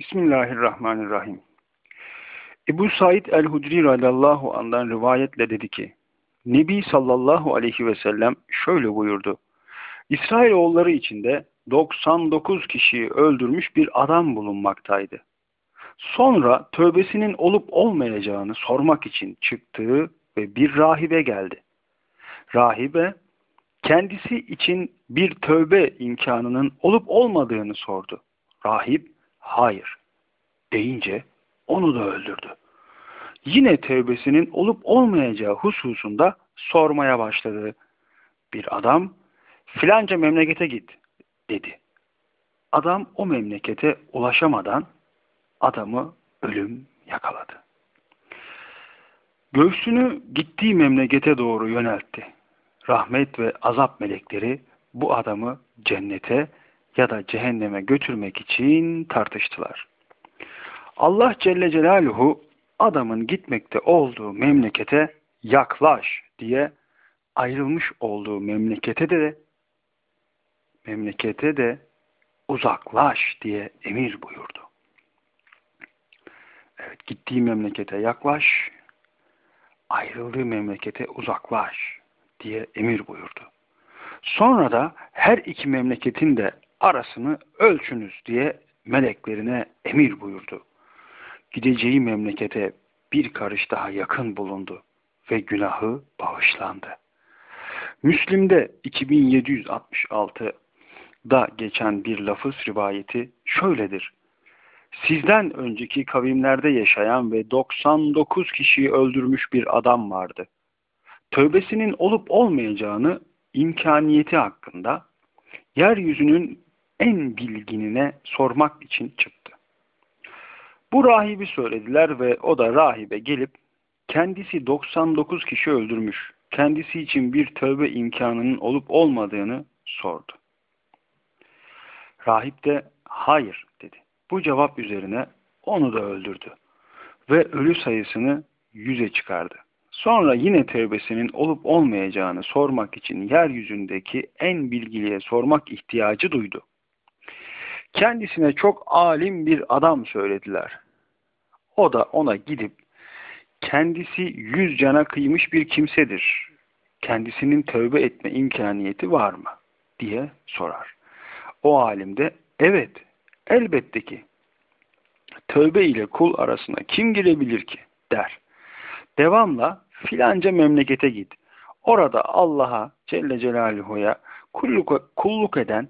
Bismillahirrahmanirrahim. Ebu Said el-Hudri radallahu andan rivayetle dedi ki, Nebi sallallahu aleyhi ve sellem şöyle buyurdu. İsrailoğulları içinde 99 kişiyi öldürmüş bir adam bulunmaktaydı. Sonra tövbesinin olup olmayacağını sormak için çıktığı ve bir rahibe geldi. Rahibe kendisi için bir tövbe imkanının olup olmadığını sordu. Rahip hayır deyince onu da öldürdü. Yine tövbesinin olup olmayacağı hususunda sormaya başladı. Bir adam filanca memlekete git dedi. Adam o memlekete ulaşamadan adamı ölüm yakaladı. Göğsünü gittiği memlekete doğru yöneltti. Rahmet ve azap melekleri bu adamı cennete ya da cehenneme götürmek için tartıştılar. Allah Celle Celaluhu adamın gitmekte olduğu memlekete yaklaş diye ayrılmış olduğu memlekete de memlekete de uzaklaş diye emir buyurdu. Evet gittiği memlekete yaklaş, ayrıldığı memlekete uzaklaş diye emir buyurdu. Sonra da her iki memleketin de arasını ölçünüz diye meleklerine emir buyurdu. Gideceği memlekete bir karış daha yakın bulundu ve günahı bağışlandı. Müslim'de 2766'da geçen bir lafız rivayeti şöyledir. Sizden önceki kavimlerde yaşayan ve 99 kişiyi öldürmüş bir adam vardı. Tövbesinin olup olmayacağını imkaniyeti hakkında yeryüzünün en bilginine sormak için çıktı. Bu rahibi söylediler ve o da rahibe gelip kendisi 99 kişi öldürmüş, kendisi için bir tövbe imkanının olup olmadığını sordu. Rahip de hayır dedi. Bu cevap üzerine onu da öldürdü ve ölü sayısını yüze çıkardı. Sonra yine tevbesinin olup olmayacağını sormak için yeryüzündeki en bilgiliye sormak ihtiyacı duydu. Kendisine çok alim bir adam söylediler. O da ona gidip kendisi yüz cana kıymış bir kimsedir. Kendisinin tövbe etme imkaniyeti var mı? diye sorar. O alim de evet elbette ki tövbe ile kul arasına kim girebilir ki der. Devamla filanca memlekete git. Orada Allah'a Celle Celaluhu'ya kulluk, kulluk eden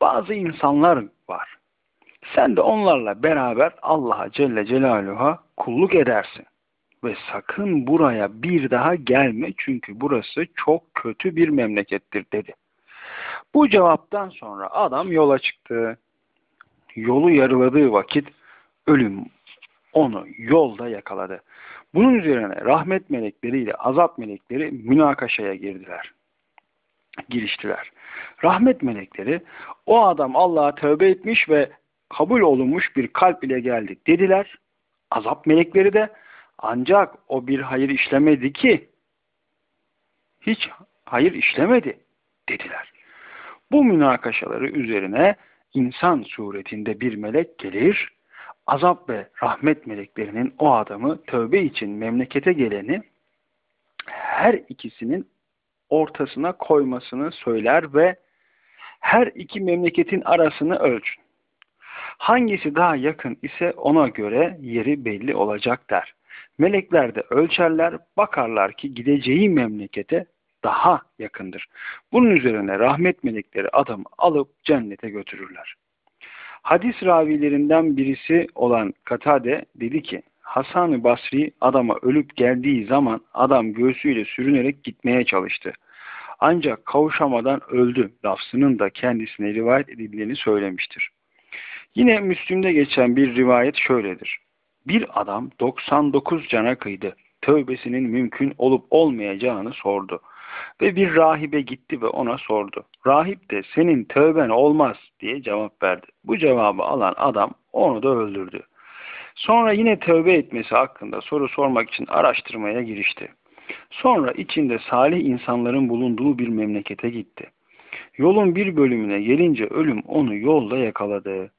bazı insanlar var. Sen de onlarla beraber Allah'a Celle Celaluhu'ya kulluk edersin. Ve sakın buraya bir daha gelme çünkü burası çok kötü bir memlekettir dedi. Bu cevaptan sonra adam yola çıktı. Yolu yarıladığı vakit ölüm onu yolda yakaladı. Bunun üzerine rahmet melekleri ile azap melekleri münakaşaya girdiler. Giriştiler. Rahmet melekleri o adam Allah'a tövbe etmiş ve kabul olunmuş bir kalp ile geldi dediler. Azap melekleri de ancak o bir hayır işlemedi ki hiç hayır işlemedi dediler. Bu münakaşaları üzerine insan suretinde bir melek gelir azap ve rahmet meleklerinin o adamı tövbe için memlekete geleni her ikisinin ortasına koymasını söyler ve her iki memleketin arasını ölçün. Hangisi daha yakın ise ona göre yeri belli olacak der. Melekler de ölçerler, bakarlar ki gideceği memlekete daha yakındır. Bunun üzerine rahmet melekleri adamı alıp cennete götürürler. Hadis ravilerinden birisi olan Katade dedi ki Hasan-ı Basri adama ölüp geldiği zaman adam göğsüyle sürünerek gitmeye çalıştı. Ancak kavuşamadan öldü lafzının da kendisine rivayet edildiğini söylemiştir. Yine Müslüm'de geçen bir rivayet şöyledir. Bir adam 99 cana kıydı. Tövbesinin mümkün olup olmayacağını sordu. Ve bir rahibe gitti ve ona sordu. Rahip de senin tövben olmaz diye cevap verdi. Bu cevabı alan adam onu da öldürdü. Sonra yine tövbe etmesi hakkında soru sormak için araştırmaya girişti. Sonra içinde salih insanların bulunduğu bir memlekete gitti. Yolun bir bölümüne gelince ölüm onu yolda yakaladı.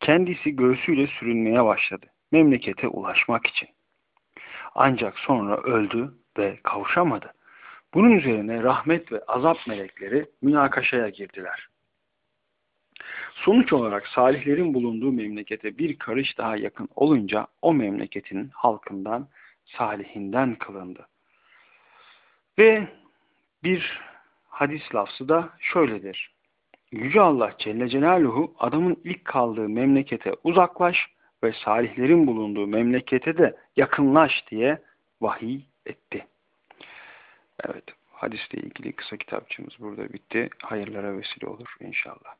Kendisi göğsüyle sürünmeye başladı. Memlekete ulaşmak için. Ancak sonra öldü ve kavuşamadı. Bunun üzerine rahmet ve azap melekleri münakaşaya girdiler. Sonuç olarak salihlerin bulunduğu memlekete bir karış daha yakın olunca o memleketin halkından, salihinden kılındı. Ve bir hadis lafzı da şöyledir. Yüce Allah Celle Celaluhu adamın ilk kaldığı memlekete uzaklaş ve salihlerin bulunduğu memlekete de yakınlaş diye vahiy etti. Evet, hadisle ilgili kısa kitapçımız burada bitti. Hayırlara vesile olur inşallah.